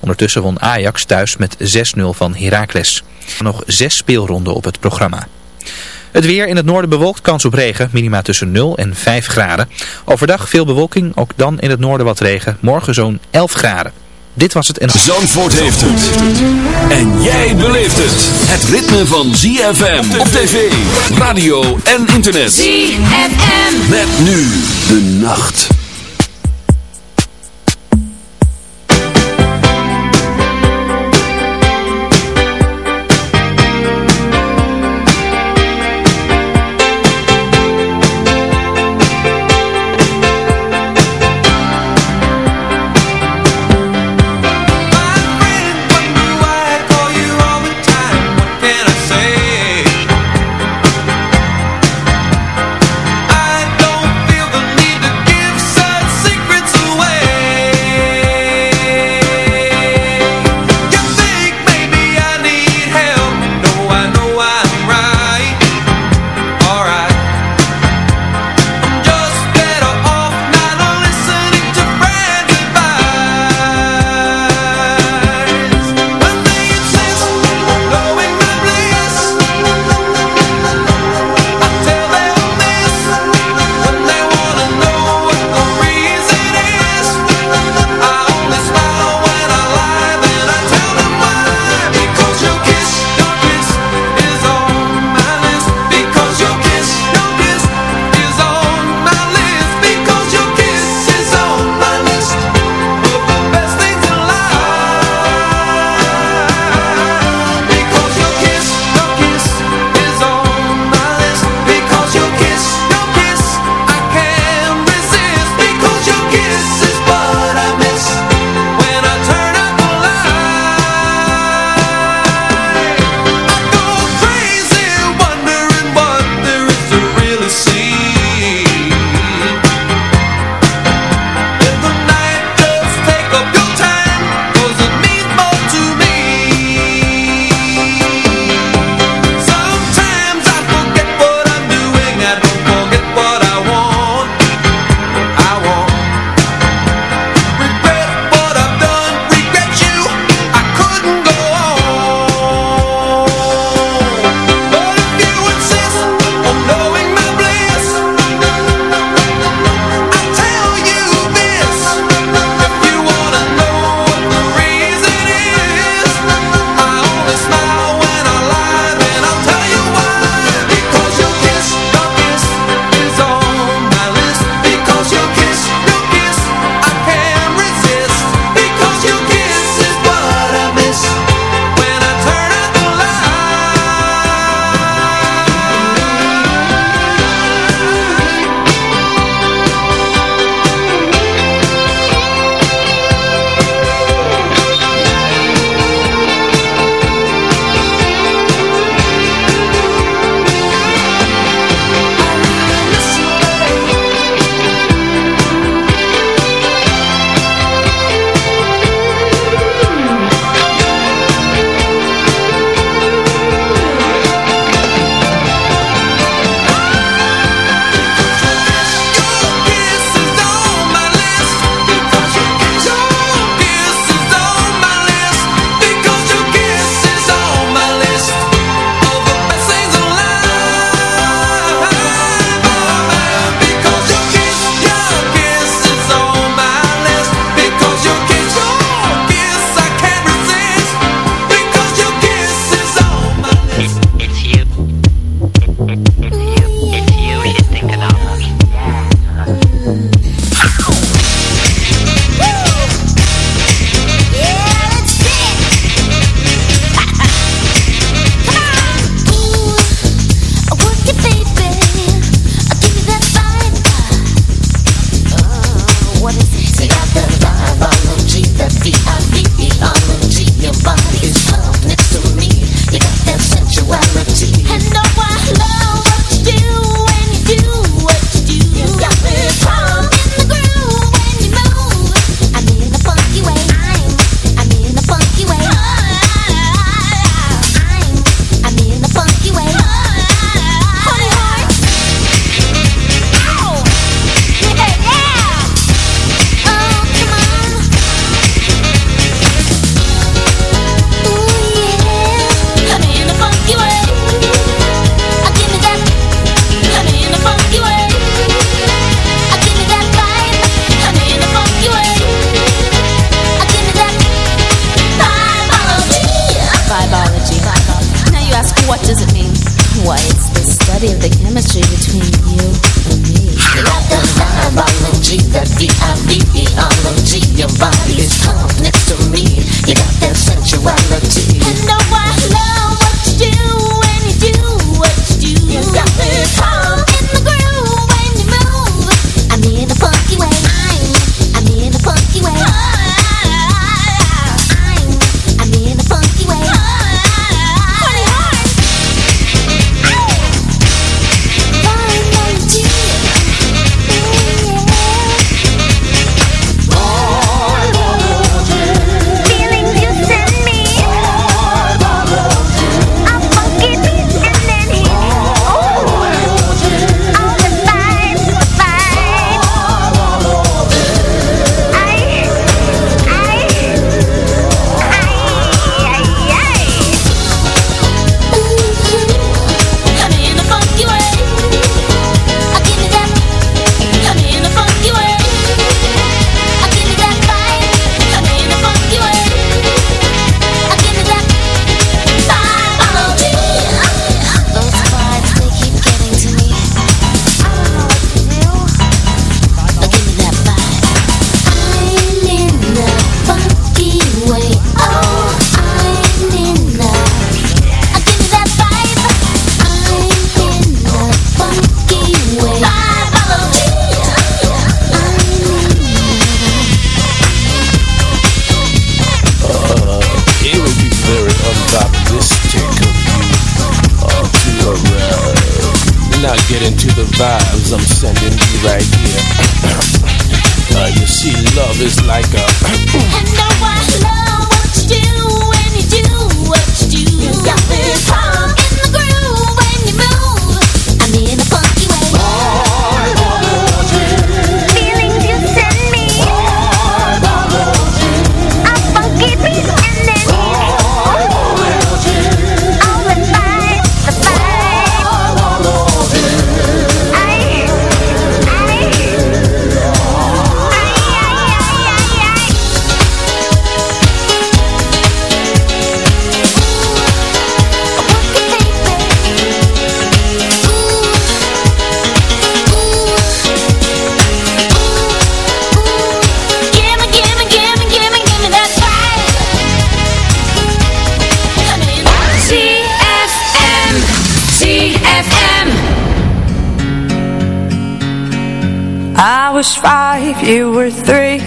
Ondertussen won Ajax thuis met 6-0 van Heracles. Nog zes speelronden op het programma. Het weer in het noorden bewolkt, kans op regen, minima tussen 0 en 5 graden. Overdag veel bewolking, ook dan in het noorden wat regen, morgen zo'n 11 graden. Dit was het en... Zandvoort heeft het. En jij beleeft het. Het ritme van ZFM op tv, radio en internet. ZFM. Met nu de nacht.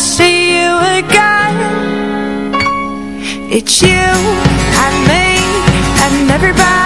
see you again. It's you and me and everybody.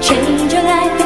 Change your life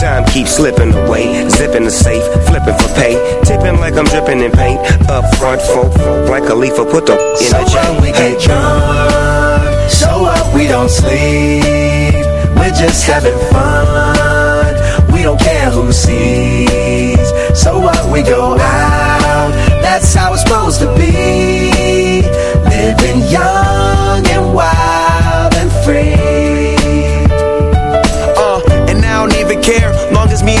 Time keeps slipping away. Zipping the safe, flipping for pay. Tipping like I'm dripping in paint. Up front, folk, folk like a leaf, put the in So what chain. we get drunk, so what we don't sleep. We're just having fun, we don't care who sees. So what we go out, that's how it's supposed to be. Living young and wild and free. Me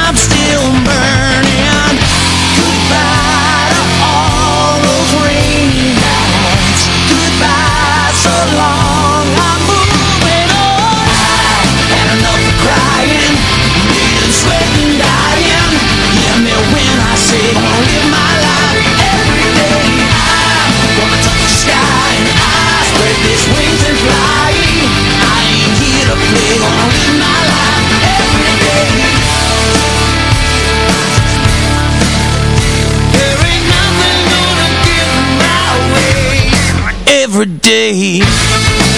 day.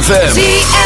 ZFM.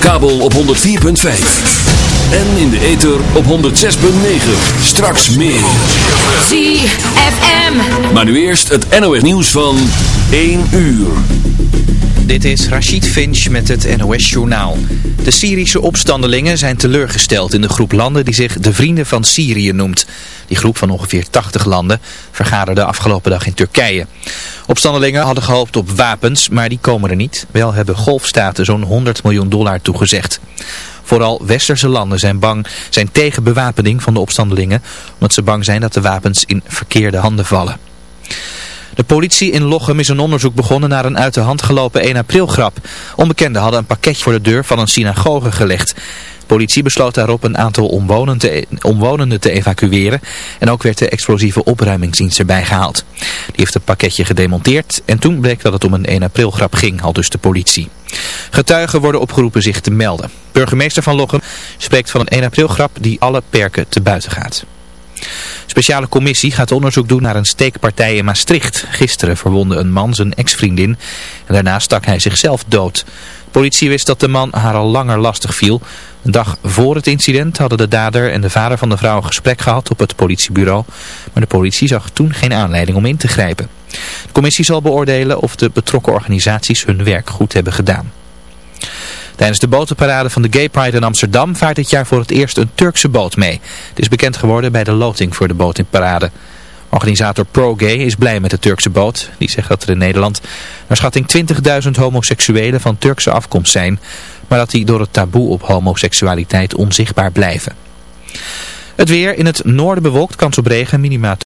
Kabel op 104.5. En in de ether op 106.9. Straks meer. ZFM. Maar nu eerst het NOS nieuws van 1 uur. Dit is Rachid Finch met het NOS Journaal. De Syrische opstandelingen zijn teleurgesteld in de groep landen die zich de Vrienden van Syrië noemt. Die groep van ongeveer 80 landen vergaderde afgelopen dag in Turkije. Opstandelingen hadden gehoopt op wapens, maar die komen er niet. Wel hebben golfstaten zo'n 100 miljoen dollar toegezegd. Vooral westerse landen zijn bang, zijn tegen bewapening van de opstandelingen, omdat ze bang zijn dat de wapens in verkeerde handen vallen. De politie in Lochem is een onderzoek begonnen naar een uit de hand gelopen 1 april grap. Onbekenden hadden een pakketje voor de deur van een synagoge gelegd. Politie besloot daarop een aantal omwonenden te, omwonenden te evacueren en ook werd de explosieve opruimingsdienst erbij gehaald. Die heeft het pakketje gedemonteerd en toen bleek dat het om een 1 april grap ging, al dus de politie. Getuigen worden opgeroepen zich te melden. Burgemeester van Lochem spreekt van een 1 april grap die alle perken te buiten gaat. Speciale commissie gaat onderzoek doen naar een steekpartij in Maastricht. Gisteren verwonde een man zijn ex-vriendin en daarna stak hij zichzelf dood. De politie wist dat de man haar al langer lastig viel. Een dag voor het incident hadden de dader en de vader van de vrouw een gesprek gehad op het politiebureau. Maar de politie zag toen geen aanleiding om in te grijpen. De commissie zal beoordelen of de betrokken organisaties hun werk goed hebben gedaan. Tijdens de botenparade van de Gay Pride in Amsterdam vaart dit jaar voor het eerst een Turkse boot mee. Het is bekend geworden bij de loting voor de botenparade. Organisator Pro Gay is blij met de Turkse boot. Die zegt dat er in Nederland naar schatting 20.000 homoseksuelen van Turkse afkomst zijn. Maar dat die door het taboe op homoseksualiteit onzichtbaar blijven. Het weer in het noorden bewolkt, kans op regen, minima